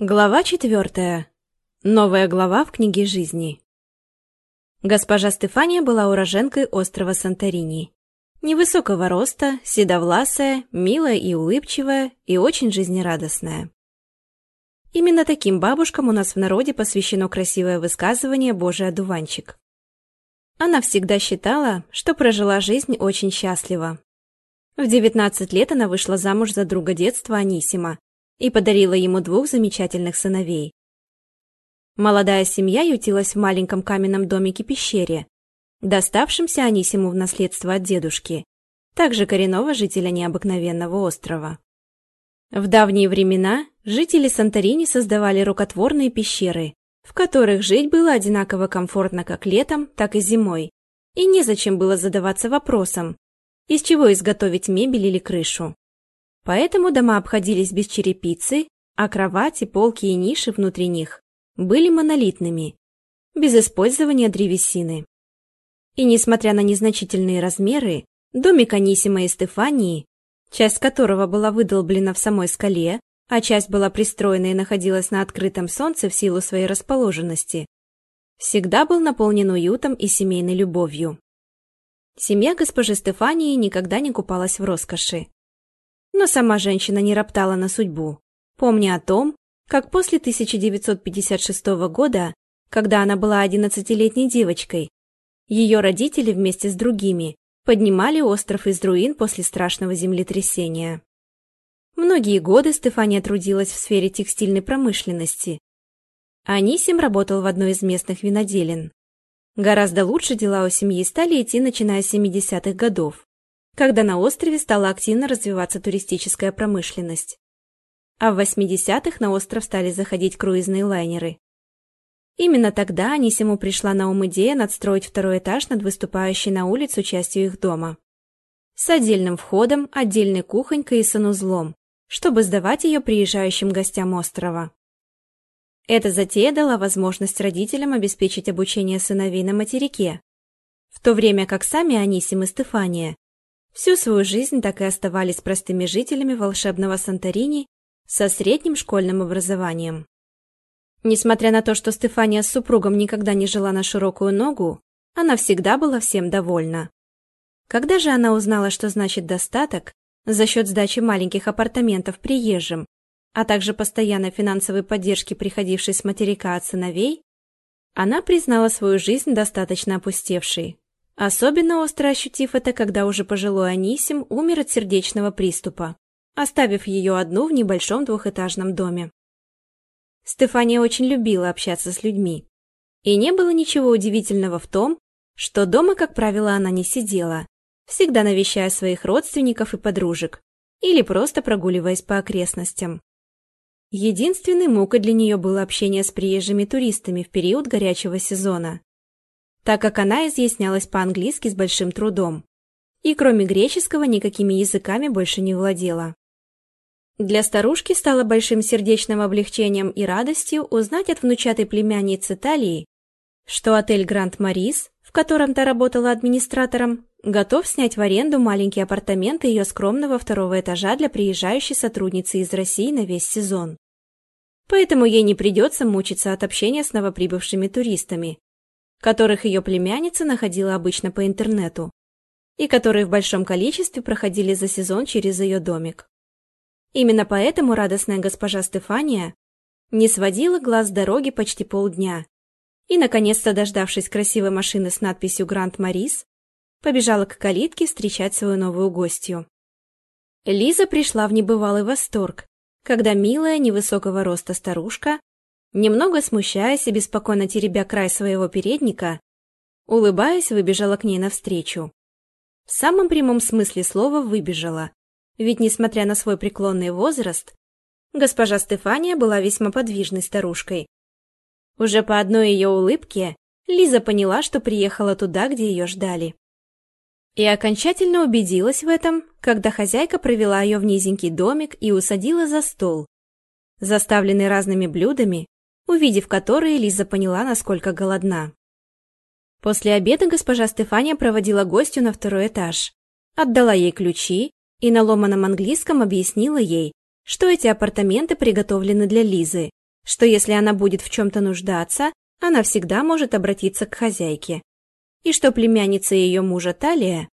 Глава четвертая. Новая глава в книге жизни. Госпожа Стефания была уроженкой острова Санторини. Невысокого роста, седовласая, милая и улыбчивая, и очень жизнерадостная. Именно таким бабушкам у нас в народе посвящено красивое высказывание «Божий одуванчик». Она всегда считала, что прожила жизнь очень счастливо. В 19 лет она вышла замуж за друга детства Анисима, и подарила ему двух замечательных сыновей. Молодая семья ютилась в маленьком каменном домике-пещере, доставшемся Анисиму в наследство от дедушки, также коренного жителя необыкновенного острова. В давние времена жители Санторини создавали рукотворные пещеры, в которых жить было одинаково комфортно как летом, так и зимой, и незачем было задаваться вопросом, из чего изготовить мебель или крышу. Поэтому дома обходились без черепицы, а кровати, полки и ниши внутри них были монолитными, без использования древесины. И несмотря на незначительные размеры, домик Анисима и Стефании, часть которого была выдолблена в самой скале, а часть была пристроена и находилась на открытом солнце в силу своей расположенности, всегда был наполнен уютом и семейной любовью. Семья госпожи Стефании никогда не купалась в роскоши, но сама женщина не роптала на судьбу, помня о том, как после 1956 года, когда она была 11-летней девочкой, ее родители вместе с другими поднимали остров из руин после страшного землетрясения. Многие годы Стефания трудилась в сфере текстильной промышленности. Анисим работал в одной из местных виноделин. Гораздо лучше дела у семьи стали идти, начиная с 70-х годов когда на острове стала активно развиваться туристическая промышленность. А в 80-х на остров стали заходить круизные лайнеры. Именно тогда Анисиму пришла на ум идея надстроить второй этаж над выступающей на улицу частью их дома. С отдельным входом, отдельной кухонькой и санузлом, чтобы сдавать ее приезжающим гостям острова. Эта затея дала возможность родителям обеспечить обучение сыновей на материке, в то время как сами Анисим и Стефания Всю свою жизнь так и оставались простыми жителями волшебного Санторини со средним школьным образованием. Несмотря на то, что Стефания с супругом никогда не жила на широкую ногу, она всегда была всем довольна. Когда же она узнала, что значит достаток, за счет сдачи маленьких апартаментов приезжим, а также постоянной финансовой поддержки, приходившей с материка от сыновей, она признала свою жизнь достаточно опустевшей. Особенно остро ощутив это, когда уже пожилой Анисим умер от сердечного приступа, оставив ее одну в небольшом двухэтажном доме. Стефания очень любила общаться с людьми, и не было ничего удивительного в том, что дома, как правило, она не сидела, всегда навещая своих родственников и подружек, или просто прогуливаясь по окрестностям. Единственной мукой для нее было общение с приезжими туристами в период горячего сезона – так как она изъяснялась по-английски с большим трудом и кроме греческого никакими языками больше не владела. Для старушки стало большим сердечным облегчением и радостью узнать от внучатой племянницы Талии, что отель «Гранд Марис», в котором та работала администратором, готов снять в аренду маленькие апартаменты ее скромного второго этажа для приезжающей сотрудницы из России на весь сезон. Поэтому ей не придется мучиться от общения с новоприбывшими туристами, которых ее племянница находила обычно по интернету, и которые в большом количестве проходили за сезон через ее домик. Именно поэтому радостная госпожа Стефания не сводила глаз с дороги почти полдня и, наконец-то дождавшись красивой машины с надписью «Гранд Морис, побежала к калитке встречать свою новую гостью. Лиза пришла в небывалый восторг, когда милая невысокого роста старушка Немного смущаясь и беспокойно теребя край своего передника, улыбаясь, выбежала к ней навстречу. В самом прямом смысле слова выбежала, ведь, несмотря на свой преклонный возраст, госпожа Стефания была весьма подвижной старушкой. Уже по одной ее улыбке Лиза поняла, что приехала туда, где ее ждали. И окончательно убедилась в этом, когда хозяйка провела ее в низенький домик и усадила за стол, заставленный разными блюдами, увидев которые, Лиза поняла, насколько голодна. После обеда госпожа Стефания проводила гостю на второй этаж, отдала ей ключи и на ломаном английском объяснила ей, что эти апартаменты приготовлены для Лизы, что если она будет в чем-то нуждаться, она всегда может обратиться к хозяйке, и что племянница ее мужа Талия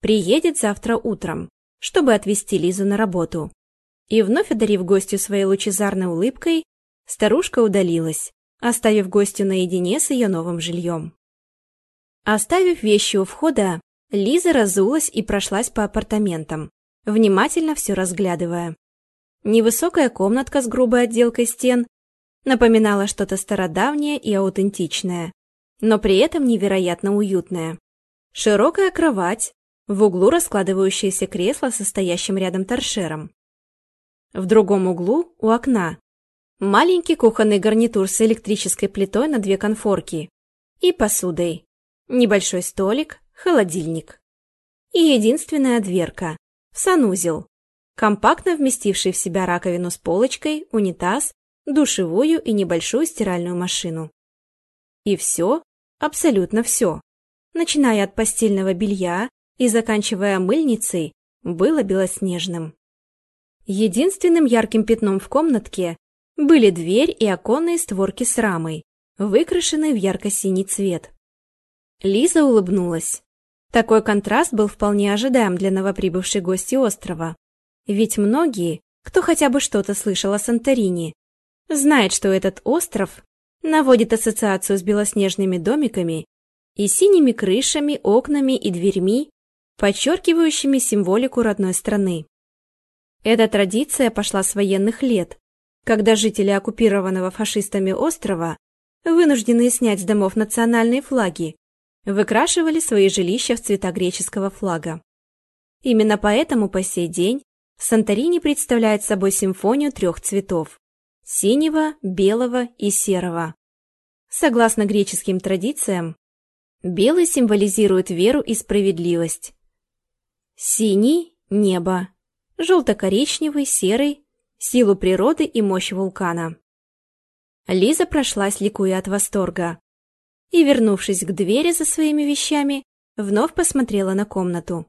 приедет завтра утром, чтобы отвезти Лизу на работу. И вновь одарив гостю своей лучезарной улыбкой, старушка удалилась, оставив гостю наедине с ее новым жильем. Оставив вещи у входа, Лиза разулась и прошлась по апартаментам, внимательно все разглядывая. Невысокая комнатка с грубой отделкой стен напоминала что-то стародавнее и аутентичное, но при этом невероятно уютное. Широкая кровать, в углу раскладывающееся кресло со стоящим рядом торшером. В другом углу, у окна, маленький кухонный гарнитур с электрической плитой на две конфорки и посудой, небольшой столик, холодильник и единственная дверка в санузел, компактно вместивший в себя раковину с полочкой, унитаз, душевую и небольшую стиральную машину. И все, абсолютно все, начиная от постельного белья и заканчивая мыльницей, было белоснежным. Единственным ярким пятном в комнатке были дверь и оконные створки с рамой, выкрашенные в ярко-синий цвет. Лиза улыбнулась. Такой контраст был вполне ожидаем для новоприбывшей гости острова. Ведь многие, кто хотя бы что-то слышал о Санторини, знают, что этот остров наводит ассоциацию с белоснежными домиками и синими крышами, окнами и дверьми, подчеркивающими символику родной страны. Эта традиция пошла с военных лет, когда жители оккупированного фашистами острова, вынужденные снять с домов национальные флаги, выкрашивали свои жилища в цвета греческого флага. Именно поэтому по сей день Санторини представляет собой симфонию трех цветов – синего, белого и серого. Согласно греческим традициям, белый символизирует веру и справедливость, синий – небо, желто-коричневый, серый силу природы и мощь вулкана. Лиза прошлась, ликуя от восторга. И, вернувшись к двери за своими вещами, вновь посмотрела на комнату.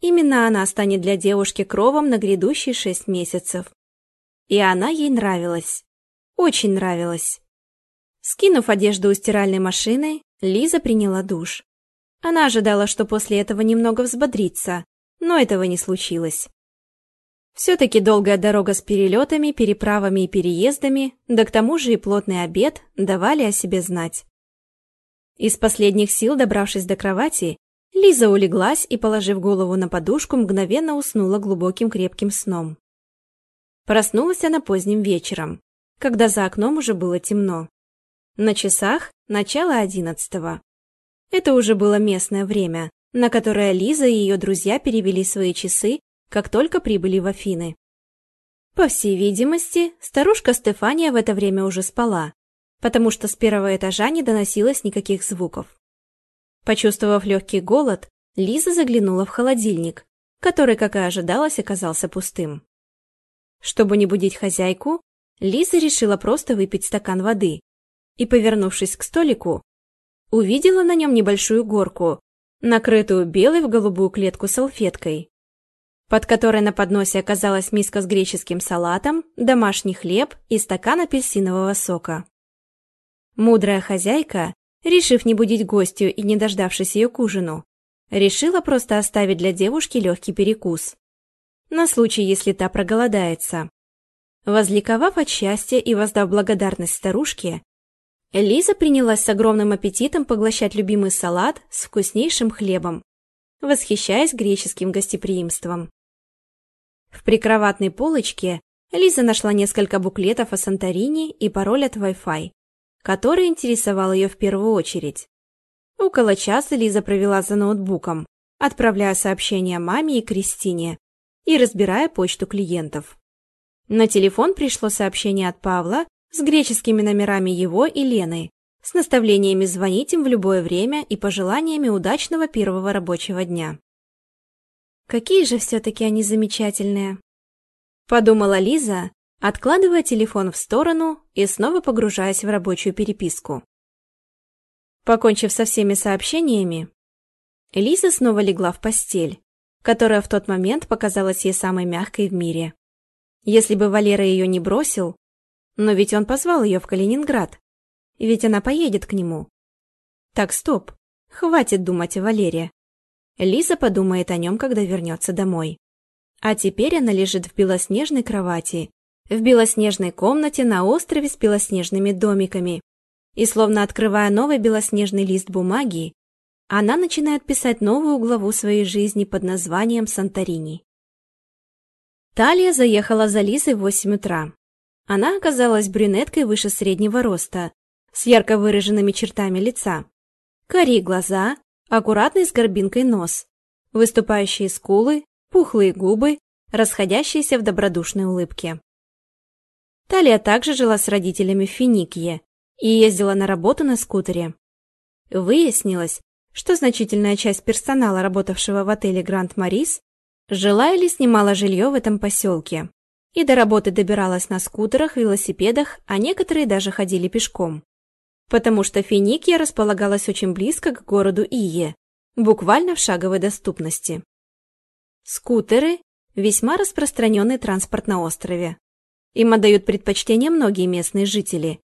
Именно она станет для девушки кровом на грядущие шесть месяцев. И она ей нравилась. Очень нравилась. Скинув одежду у стиральной машины, Лиза приняла душ. Она ожидала, что после этого немного взбодрится, но этого не случилось. Все-таки долгая дорога с перелетами, переправами и переездами, да к тому же и плотный обед давали о себе знать. Из последних сил, добравшись до кровати, Лиза улеглась и, положив голову на подушку, мгновенно уснула глубоким крепким сном. Проснулась она поздним вечером, когда за окном уже было темно. На часах начало одиннадцатого. Это уже было местное время, на которое Лиза и ее друзья перевели свои часы как только прибыли в Афины. По всей видимости, старушка Стефания в это время уже спала, потому что с первого этажа не доносилось никаких звуков. Почувствовав легкий голод, Лиза заглянула в холодильник, который, как и ожидалось, оказался пустым. Чтобы не будить хозяйку, Лиза решила просто выпить стакан воды и, повернувшись к столику, увидела на нем небольшую горку, накрытую белой в голубую клетку салфеткой под которой на подносе оказалась миска с греческим салатом, домашний хлеб и стакан апельсинового сока. Мудрая хозяйка, решив не будить гостью и не дождавшись ее к ужину, решила просто оставить для девушки легкий перекус. На случай, если та проголодается. Возликовав от счастья и воздав благодарность старушке, Лиза принялась с огромным аппетитом поглощать любимый салат с вкуснейшим хлебом, восхищаясь греческим гостеприимством. В прикроватной полочке Лиза нашла несколько буклетов о Санторини и пароль от Wi-Fi, который интересовал ее в первую очередь. Около часа Лиза провела за ноутбуком, отправляя сообщения маме и Кристине и разбирая почту клиентов. На телефон пришло сообщение от Павла с греческими номерами его и Лены, с наставлениями звонить им в любое время и пожеланиями удачного первого рабочего дня. Какие же все-таки они замечательные!» Подумала Лиза, откладывая телефон в сторону и снова погружаясь в рабочую переписку. Покончив со всеми сообщениями, Лиза снова легла в постель, которая в тот момент показалась ей самой мягкой в мире. Если бы Валера ее не бросил, но ведь он позвал ее в Калининград, ведь она поедет к нему. Так, стоп, хватит думать о Валере. Лиза подумает о нем, когда вернется домой. А теперь она лежит в белоснежной кровати, в белоснежной комнате на острове с белоснежными домиками. И словно открывая новый белоснежный лист бумаги, она начинает писать новую главу своей жизни под названием Санторини. Талия заехала за Лизой в 8 утра. Она оказалась брюнеткой выше среднего роста, с ярко выраженными чертами лица. Кори глаза, аккуратный с горбинкой нос, выступающие скулы, пухлые губы, расходящиеся в добродушной улыбке. Талия также жила с родителями в Финикье и ездила на работу на скутере. Выяснилось, что значительная часть персонала, работавшего в отеле «Гранд Марис», жила или снимала жилье в этом поселке, и до работы добиралась на скутерах, велосипедах, а некоторые даже ходили пешком потому что Финикия располагалась очень близко к городу Ие, буквально в шаговой доступности. Скутеры – весьма распространенный транспорт на острове. Им отдают предпочтение многие местные жители.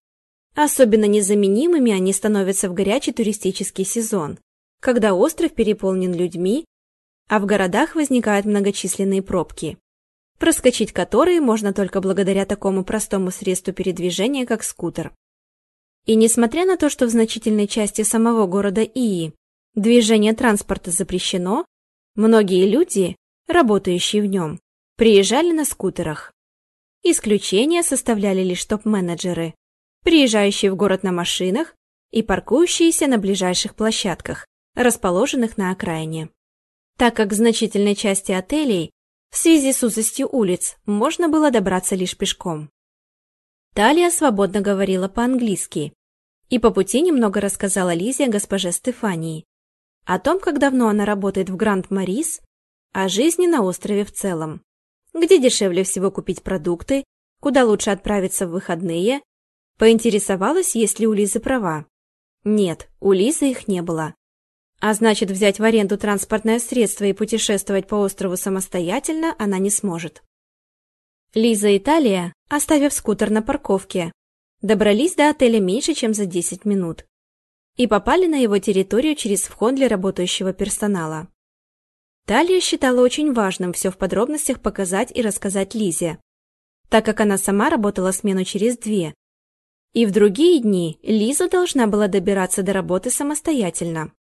Особенно незаменимыми они становятся в горячий туристический сезон, когда остров переполнен людьми, а в городах возникают многочисленные пробки, проскочить которые можно только благодаря такому простому средству передвижения, как скутер. И несмотря на то, что в значительной части самого города Ии движение транспорта запрещено, многие люди, работающие в нем, приезжали на скутерах. Исключения составляли лишь топ-менеджеры, приезжающие в город на машинах и паркующиеся на ближайших площадках, расположенных на окраине. Так как в значительной части отелей в связи с узостью улиц можно было добраться лишь пешком. Талия свободно говорила по-английски, и по пути немного рассказала Лизе о госпоже Стефании, о том, как давно она работает в Гранд-Марис, о жизни на острове в целом, где дешевле всего купить продукты, куда лучше отправиться в выходные, поинтересовалась, есть ли у Лизы права. Нет, у Лизы их не было. А значит, взять в аренду транспортное средство и путешествовать по острову самостоятельно она не сможет. Лиза и Талия, оставив скутер на парковке, добрались до отеля меньше, чем за 10 минут и попали на его территорию через вход для работающего персонала. Талия считала очень важным все в подробностях показать и рассказать Лизе, так как она сама работала смену через две, и в другие дни Лиза должна была добираться до работы самостоятельно.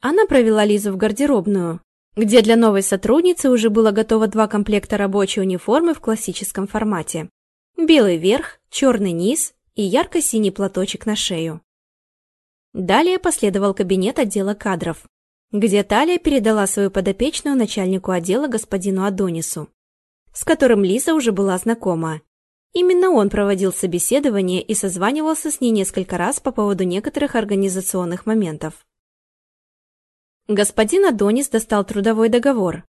Она провела Лизу в гардеробную, где для новой сотрудницы уже было готово два комплекта рабочей униформы в классическом формате. Белый верх черный низ и ярко-синий платочек на шею. Далее последовал кабинет отдела кадров, где Талия передала свою подопечную начальнику отдела господину Адонису, с которым Лиза уже была знакома. Именно он проводил собеседование и созванивался с ней несколько раз по поводу некоторых организационных моментов. Господин Адонис достал трудовой договор,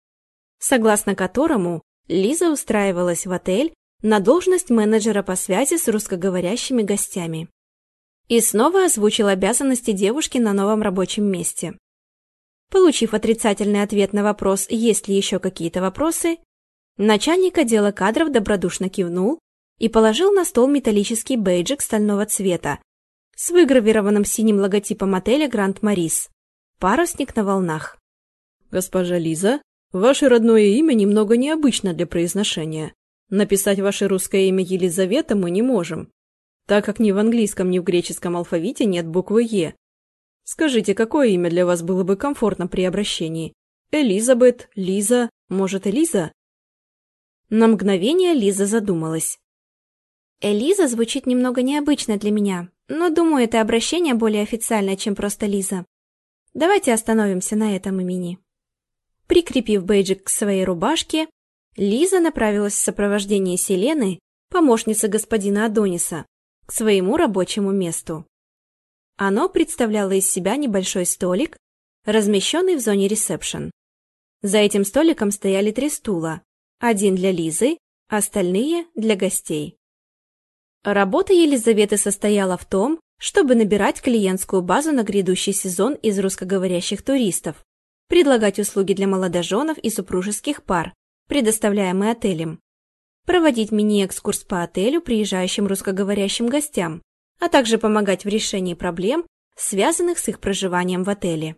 согласно которому Лиза устраивалась в отель на должность менеджера по связи с русскоговорящими гостями. И снова озвучил обязанности девушки на новом рабочем месте. Получив отрицательный ответ на вопрос, есть ли еще какие-то вопросы, начальник отдела кадров добродушно кивнул и положил на стол металлический бейджик стального цвета с выгравированным синим логотипом отеля «Гранд Морис». Парусник на волнах. «Госпожа Лиза, ваше родное имя немного необычно для произношения. Написать ваше русское имя Елизавета мы не можем, так как ни в английском, ни в греческом алфавите нет буквы «Е». Скажите, какое имя для вас было бы комфортно при обращении? Элизабет, Лиза, может, Элиза? На мгновение Лиза задумалась. Элиза звучит немного необычно для меня, но думаю, это обращение более официальное, чем просто Лиза. Давайте остановимся на этом имени. Прикрепив бейджик к своей рубашке, Лиза направилась в сопровождении Селены, помощницы господина Адониса, к своему рабочему месту. Оно представляло из себя небольшой столик, размещенный в зоне ресепшн. За этим столиком стояли три стула, один для Лизы, остальные для гостей. Работа Елизаветы состояла в том, чтобы набирать клиентскую базу на грядущий сезон из русскоговорящих туристов, предлагать услуги для молодоженов и супружеских пар, предоставляемый отелем, проводить мини-экскурс по отелю приезжающим русскоговорящим гостям, а также помогать в решении проблем, связанных с их проживанием в отеле.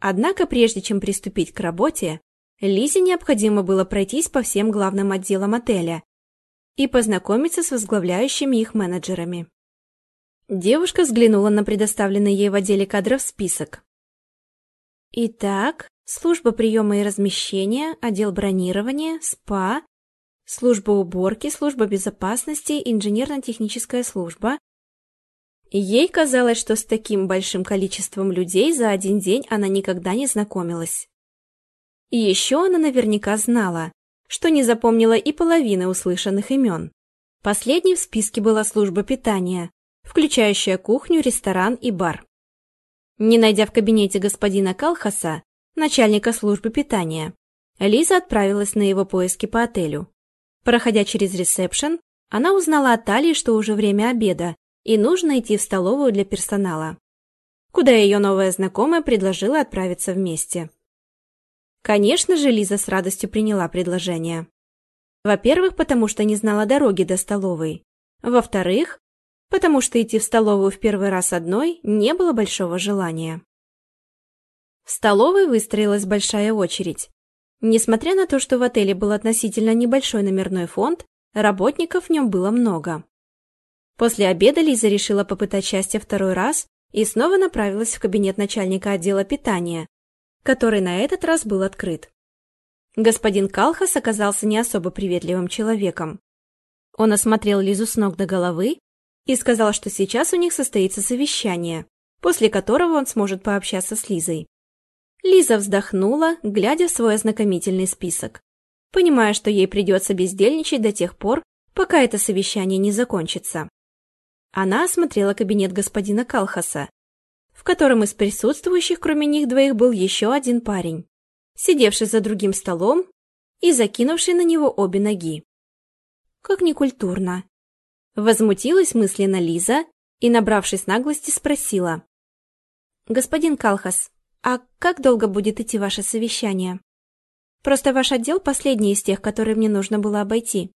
Однако прежде чем приступить к работе, Лизе необходимо было пройтись по всем главным отделам отеля и познакомиться с возглавляющими их менеджерами. Девушка взглянула на предоставленный ей в отделе кадров список. «Итак, служба приема и размещения, отдел бронирования, СПА, служба уборки, служба безопасности, инженерно-техническая служба. Ей казалось, что с таким большим количеством людей за один день она никогда не знакомилась. И еще она наверняка знала, что не запомнила и половины услышанных имен. Последней в списке была служба питания, включающая кухню, ресторан и бар. Не найдя в кабинете господина Калхаса, начальника службы питания. Лиза отправилась на его поиски по отелю. Проходя через ресепшн, она узнала от Талии, что уже время обеда, и нужно идти в столовую для персонала, куда ее новая знакомая предложила отправиться вместе. Конечно же, Лиза с радостью приняла предложение. Во-первых, потому что не знала дороги до столовой. Во-вторых, потому что идти в столовую в первый раз одной не было большого желания. В столовой выстроилась большая очередь. Несмотря на то, что в отеле был относительно небольшой номерной фонд, работников в нем было много. После обеда Лиза решила попытать счастье второй раз и снова направилась в кабинет начальника отдела питания, который на этот раз был открыт. Господин Калхас оказался не особо приветливым человеком. Он осмотрел Лизу с ног до головы и сказал, что сейчас у них состоится совещание, после которого он сможет пообщаться с Лизой. Лиза вздохнула, глядя в свой ознакомительный список, понимая, что ей придется бездельничать до тех пор, пока это совещание не закончится. Она осмотрела кабинет господина Калхаса, в котором из присутствующих, кроме них двоих, был еще один парень, сидевший за другим столом и закинувший на него обе ноги. Как некультурно. Возмутилась мысленно Лиза и, набравшись наглости, спросила. «Господин Калхас, «А как долго будет идти ваше совещание?» «Просто ваш отдел последний из тех, которые мне нужно было обойти».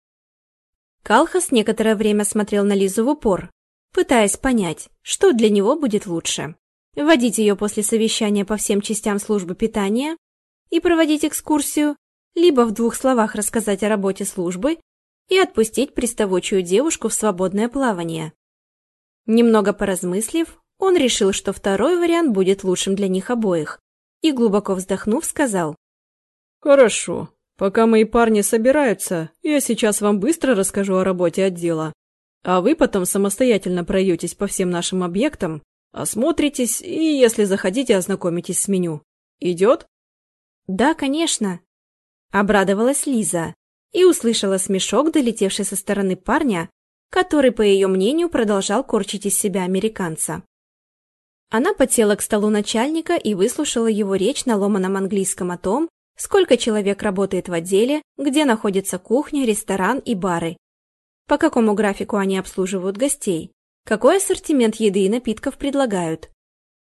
Калхас некоторое время смотрел на Лизу в упор, пытаясь понять, что для него будет лучше. водить ее после совещания по всем частям службы питания и проводить экскурсию, либо в двух словах рассказать о работе службы и отпустить приставучую девушку в свободное плавание. Немного поразмыслив, он решил, что второй вариант будет лучшим для них обоих, и, глубоко вздохнув, сказал. «Хорошо. Пока мои парни собираются, я сейчас вам быстро расскажу о работе отдела. А вы потом самостоятельно пройдетесь по всем нашим объектам, осмотритесь и, если захотите, ознакомитесь с меню. Идет?» «Да, конечно», — обрадовалась Лиза и услышала смешок, долетевший со стороны парня, который, по ее мнению, продолжал корчить из себя американца. Она подсела к столу начальника и выслушала его речь на ломаном английском о том, сколько человек работает в отделе, где находится кухня, ресторан и бары, по какому графику они обслуживают гостей, какой ассортимент еды и напитков предлагают.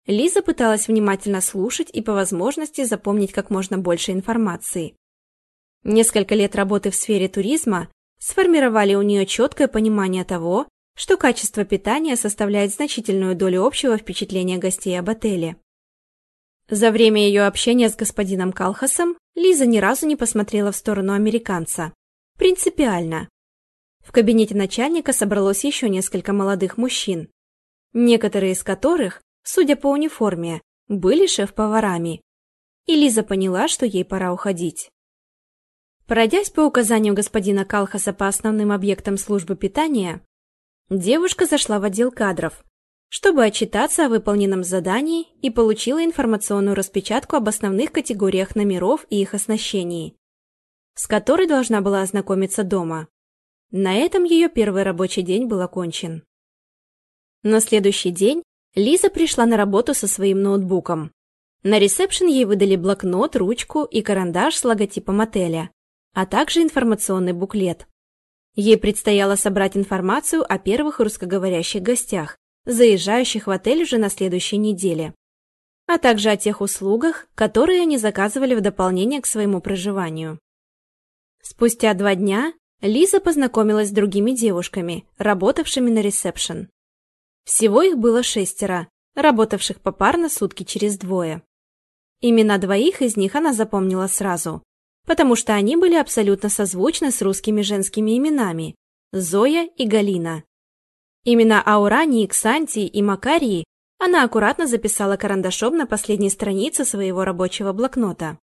Лиза пыталась внимательно слушать и по возможности запомнить как можно больше информации. Несколько лет работы в сфере туризма сформировали у нее четкое понимание того, что качество питания составляет значительную долю общего впечатления гостей об отеле. За время ее общения с господином Калхасом Лиза ни разу не посмотрела в сторону американца. Принципиально. В кабинете начальника собралось еще несколько молодых мужчин, некоторые из которых, судя по униформе, были шеф-поварами. И Лиза поняла, что ей пора уходить. Пройдясь по указанию господина Калхаса по основным объектам службы питания, Девушка зашла в отдел кадров, чтобы отчитаться о выполненном задании и получила информационную распечатку об основных категориях номеров и их оснащении, с которой должна была ознакомиться дома. На этом ее первый рабочий день был окончен. На следующий день Лиза пришла на работу со своим ноутбуком. На ресепшн ей выдали блокнот, ручку и карандаш с логотипом отеля, а также информационный буклет. Ей предстояло собрать информацию о первых русскоговорящих гостях, заезжающих в отель уже на следующей неделе, а также о тех услугах, которые они заказывали в дополнение к своему проживанию. Спустя два дня Лиза познакомилась с другими девушками, работавшими на ресепшн. Всего их было шестеро, работавших попарно сутки через двое. Имена двоих из них она запомнила сразу потому что они были абсолютно созвучны с русскими женскими именами – Зоя и Галина. Имена Аурании, Ксантии и Макарии она аккуратно записала карандашом на последней странице своего рабочего блокнота.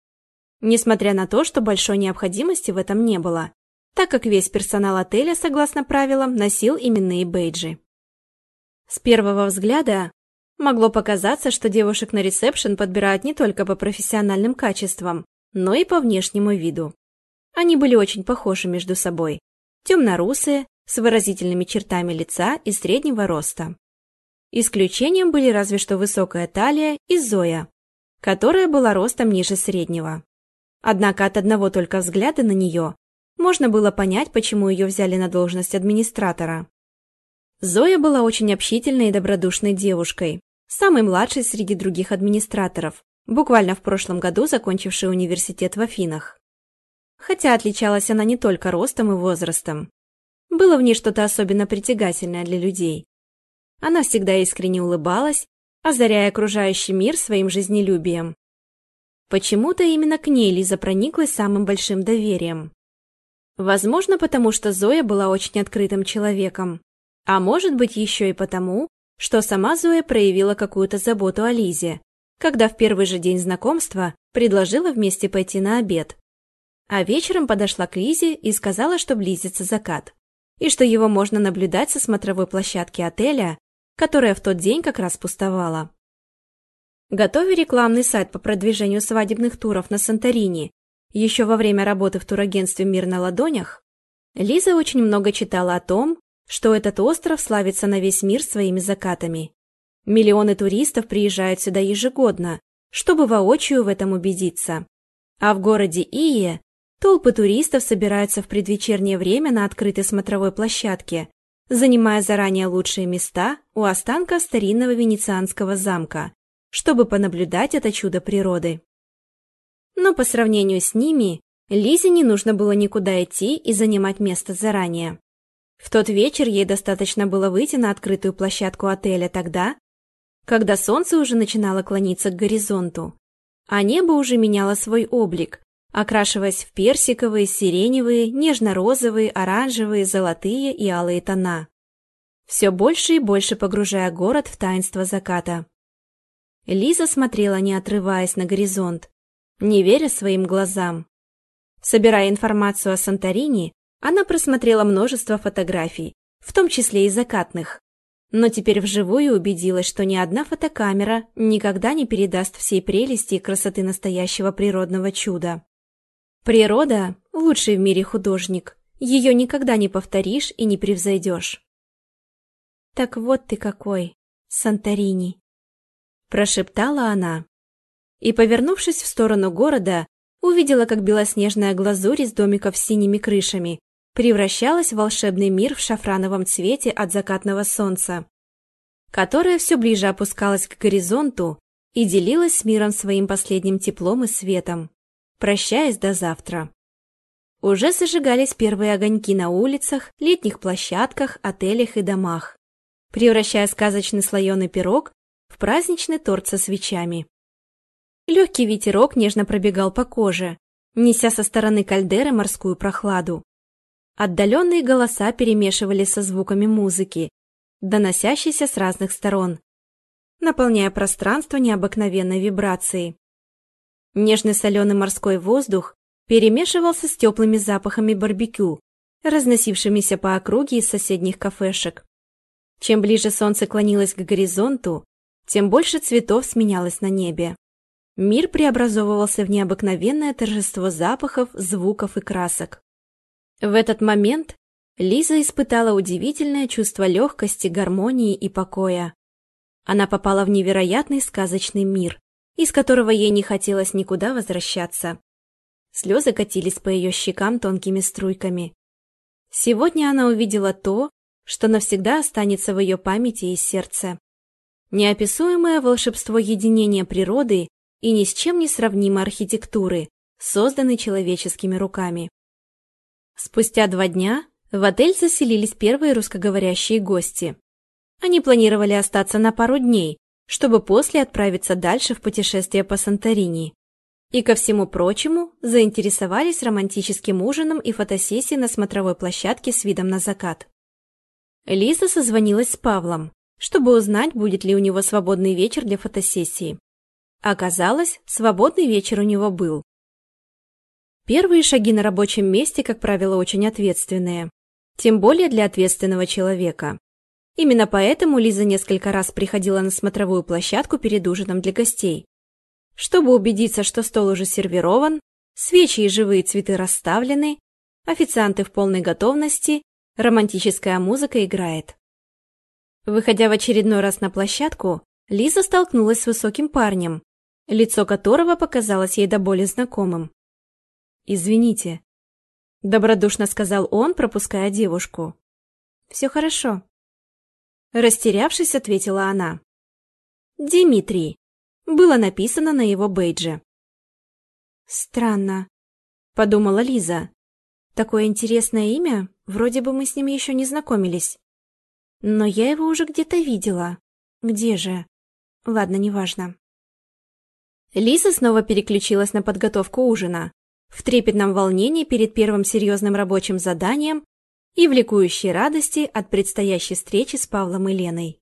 Несмотря на то, что большой необходимости в этом не было, так как весь персонал отеля, согласно правилам, носил именные бейджи. С первого взгляда могло показаться, что девушек на ресепшн подбирают не только по профессиональным качествам, но и по внешнему виду. Они были очень похожи между собой. темнорусые с выразительными чертами лица и среднего роста. Исключением были разве что высокая талия и Зоя, которая была ростом ниже среднего. Однако от одного только взгляда на нее можно было понять, почему ее взяли на должность администратора. Зоя была очень общительной и добродушной девушкой, самой младшей среди других администраторов, буквально в прошлом году закончившей университет в Афинах. Хотя отличалась она не только ростом и возрастом. Было в ней что-то особенно притягательное для людей. Она всегда искренне улыбалась, озаряя окружающий мир своим жизнелюбием. Почему-то именно к ней Лиза прониклась самым большим доверием. Возможно, потому что Зоя была очень открытым человеком. А может быть, еще и потому, что сама Зоя проявила какую-то заботу о Лизе, когда в первый же день знакомства предложила вместе пойти на обед. А вечером подошла к Лизе и сказала, что близится закат, и что его можно наблюдать со смотровой площадки отеля, которая в тот день как раз пустовала. Готовя рекламный сайт по продвижению свадебных туров на Санторини еще во время работы в турагентстве «Мир на ладонях», Лиза очень много читала о том, что этот остров славится на весь мир своими закатами Миллионы туристов приезжают сюда ежегодно, чтобы воочию в этом убедиться. А в городе Ие толпы туристов собираются в предвечернее время на открытой смотровой площадке, занимая заранее лучшие места у останков старинного венецианского замка, чтобы понаблюдать это чудо природы. Но по сравнению с ними, Лизе не нужно было никуда идти и занимать место заранее. В тот вечер ей достаточно было выйти на открытую площадку отеля тогда, когда солнце уже начинало клониться к горизонту, а небо уже меняло свой облик, окрашиваясь в персиковые, сиреневые, нежно-розовые, оранжевые, золотые и алые тона, все больше и больше погружая город в таинство заката. Лиза смотрела, не отрываясь на горизонт, не веря своим глазам. Собирая информацию о Санторини, она просмотрела множество фотографий, в том числе и закатных но теперь вживую убедилась, что ни одна фотокамера никогда не передаст всей прелести и красоты настоящего природного чуда. Природа – лучший в мире художник. Ее никогда не повторишь и не превзойдешь. «Так вот ты какой, Санторини!» – прошептала она. И, повернувшись в сторону города, увидела, как белоснежная глазурь из домиков с синими крышами превращалась в волшебный мир в шафрановом цвете от закатного солнца, которое все ближе опускалось к горизонту и делилось с миром своим последним теплом и светом, прощаясь до завтра. Уже зажигались первые огоньки на улицах, летних площадках, отелях и домах, превращая сказочный слоеный пирог в праздничный торт со свечами. Легкий ветерок нежно пробегал по коже, неся со стороны кальдеры морскую прохладу. Отдаленные голоса перемешивались со звуками музыки, доносящейся с разных сторон, наполняя пространство необыкновенной вибрацией. Нежный соленый морской воздух перемешивался с теплыми запахами барбекю, разносившимися по округе из соседних кафешек. Чем ближе солнце клонилось к горизонту, тем больше цветов сменялось на небе. Мир преобразовывался в необыкновенное торжество запахов, звуков и красок. В этот момент Лиза испытала удивительное чувство легкости, гармонии и покоя. Она попала в невероятный сказочный мир, из которого ей не хотелось никуда возвращаться. Слезы катились по ее щекам тонкими струйками. Сегодня она увидела то, что навсегда останется в ее памяти и сердце. Неописуемое волшебство единения природы и ни с чем не сравнимой архитектуры, созданной человеческими руками. Спустя два дня в отель заселились первые русскоговорящие гости. Они планировали остаться на пару дней, чтобы после отправиться дальше в путешествие по Санторини. И, ко всему прочему, заинтересовались романтическим ужином и фотосессией на смотровой площадке с видом на закат. Лиза созвонилась с Павлом, чтобы узнать, будет ли у него свободный вечер для фотосессии. Оказалось, свободный вечер у него был. Первые шаги на рабочем месте, как правило, очень ответственные. Тем более для ответственного человека. Именно поэтому Лиза несколько раз приходила на смотровую площадку перед ужином для гостей. Чтобы убедиться, что стол уже сервирован, свечи и живые цветы расставлены, официанты в полной готовности, романтическая музыка играет. Выходя в очередной раз на площадку, Лиза столкнулась с высоким парнем, лицо которого показалось ей до боли знакомым. «Извините», — добродушно сказал он, пропуская девушку. «Все хорошо». Растерявшись, ответила она. «Димитрий», — было написано на его бейдже. «Странно», — подумала Лиза. «Такое интересное имя, вроде бы мы с ним еще не знакомились. Но я его уже где-то видела. Где же? Ладно, неважно». Лиза снова переключилась на подготовку ужина в трепетном волнении перед первым серьезным рабочим заданием и в ликующей радости от предстоящей встречи с Павлом и Леной.